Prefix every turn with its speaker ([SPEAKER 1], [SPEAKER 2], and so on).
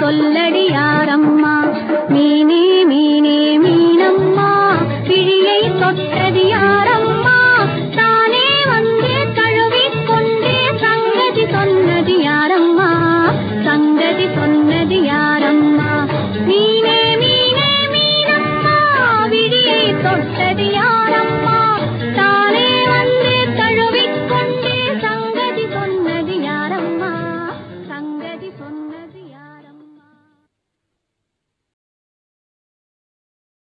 [SPEAKER 1] சொல்லடியாரம்மா மீனே மீனே மீனம்மா. கிழியை தொட்டது யாரம்மா? தானே வந்து கழுவிக்கொண்டே சங்கதி சொன்னது யாரம்மா? சங்கதி சொன்னது யாரம்மா? மீனே மீனே மீனம்மா. விழியை தொட்டது யார்?